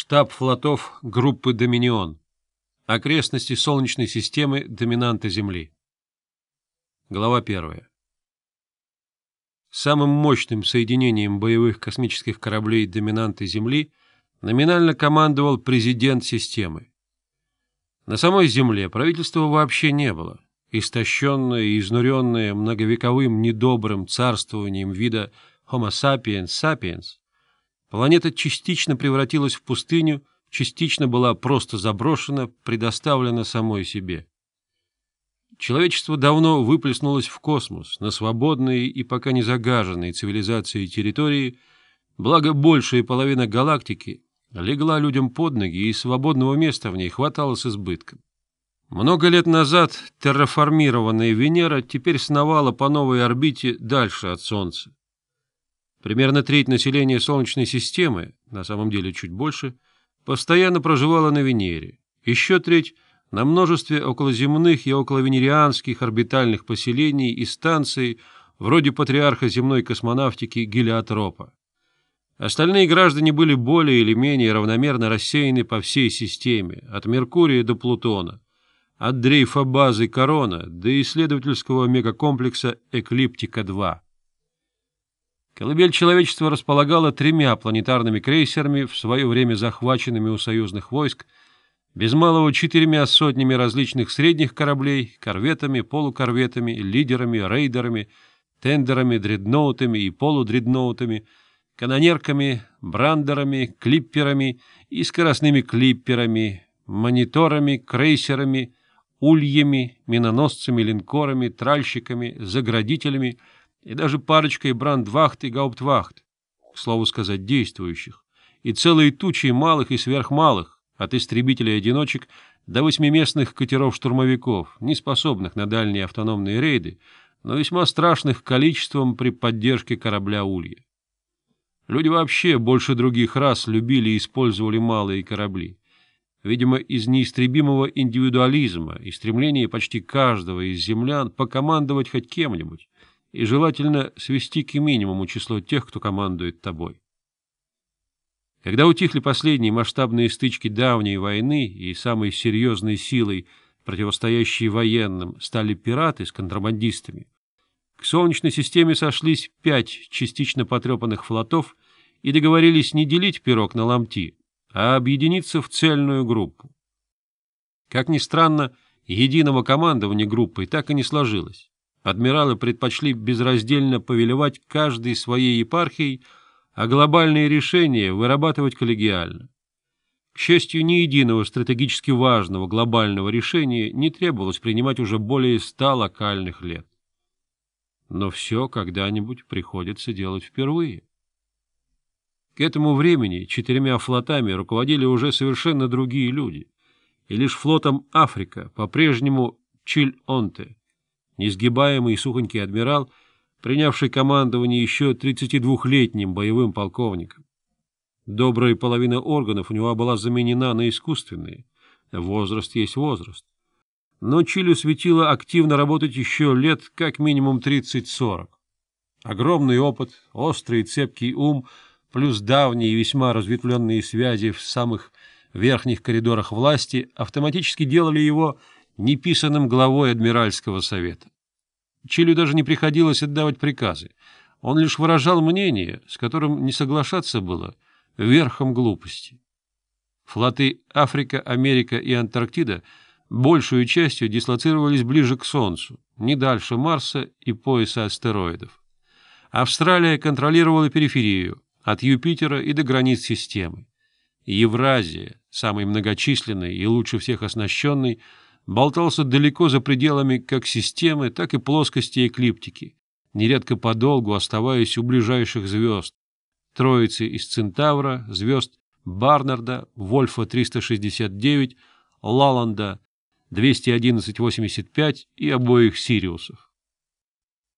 штаб флотов группы «Доминион», окрестности Солнечной системы доминанта Земли. Глава 1. Самым мощным соединением боевых космических кораблей доминанта Земли номинально командовал президент системы. На самой Земле правительства вообще не было. Истощенное и изнуренное многовековым недобрым царствованием вида Homo sapiens sapiens, Планета частично превратилась в пустыню, частично была просто заброшена, предоставлена самой себе. Человечество давно выплеснулось в космос, на свободные и пока не загаженные цивилизации территории, благо большая половина галактики легла людям под ноги, и свободного места в ней хватало с избытком. Много лет назад терраформированная Венера теперь сновала по новой орбите дальше от Солнца. Примерно треть населения Солнечной системы, на самом деле чуть больше, постоянно проживала на Венере, еще треть — на множестве околоземных и околовенерианских орбитальных поселений и станций вроде патриарха земной космонавтики Гелиотропа. Остальные граждане были более или менее равномерно рассеяны по всей системе, от Меркурия до Плутона, от дрейфа базы Корона до исследовательского мегакомплекса Эклиптика-2. Колыбель человечества располагала тремя планетарными крейсерами, в свое время захваченными у союзных войск, без малого четырьмя сотнями различных средних кораблей, корветами, полукорветами, лидерами, рейдерами, тендерами, дредноутами и полудредноутами, канонерками, брандерами, клипперами и скоростными клипперами, мониторами, крейсерами, ульями, миноносцами, линкорами, тральщиками, заградителями — и даже парочкой брандвахт и гауптвахт, к слову сказать, действующих, и целые тучи малых и сверхмалых, от истребителей-одиночек до восьмиместных катеров-штурмовиков, не способных на дальние автономные рейды, но весьма страшных количеством при поддержке корабля Улья. Люди вообще больше других раз любили и использовали малые корабли. Видимо, из неистребимого индивидуализма и стремления почти каждого из землян покомандовать хоть кем-нибудь, и желательно свести к минимуму число тех, кто командует тобой. Когда утихли последние масштабные стычки давней войны и самой серьезной силой, противостоящей военным, стали пираты с контрабандистами, к Солнечной системе сошлись пять частично потрепанных флотов и договорились не делить пирог на ломти, а объединиться в цельную группу. Как ни странно, единого командования группой так и не сложилось. Адмиралы предпочли безраздельно повелевать каждой своей епархией, а глобальные решения вырабатывать коллегиально. К счастью, ни единого стратегически важного глобального решения не требовалось принимать уже более ста локальных лет. Но все когда-нибудь приходится делать впервые. К этому времени четырьмя флотами руководили уже совершенно другие люди, и лишь флотом Африка по-прежнему Чиль-Онте — Неизгибаемый и сухонький адмирал, принявший командование еще 32-летним боевым полковником. Добрая половина органов у него была заменена на искусственные. Возраст есть возраст. Но Чилю светило активно работать еще лет как минимум 30-40. Огромный опыт, острый и цепкий ум, плюс давние и весьма разветвленные связи в самых верхних коридорах власти автоматически делали его неписанным главой Адмиральского совета. Чилю даже не приходилось отдавать приказы. Он лишь выражал мнение, с которым не соглашаться было, верхом глупости. Флоты Африка, Америка и Антарктида большую частью дислоцировались ближе к Солнцу, не дальше Марса и пояса астероидов. Австралия контролировала периферию, от Юпитера и до границ системы. Евразия, самый многочисленный и лучше всех оснащенный, болтался далеко за пределами как системы, так и плоскости эклиптики, нередко подолгу оставаясь у ближайших звезд, троицы из Центавра, звезд Барнарда, Вольфа-369, Лаланда 211-85 и обоих Сириусов.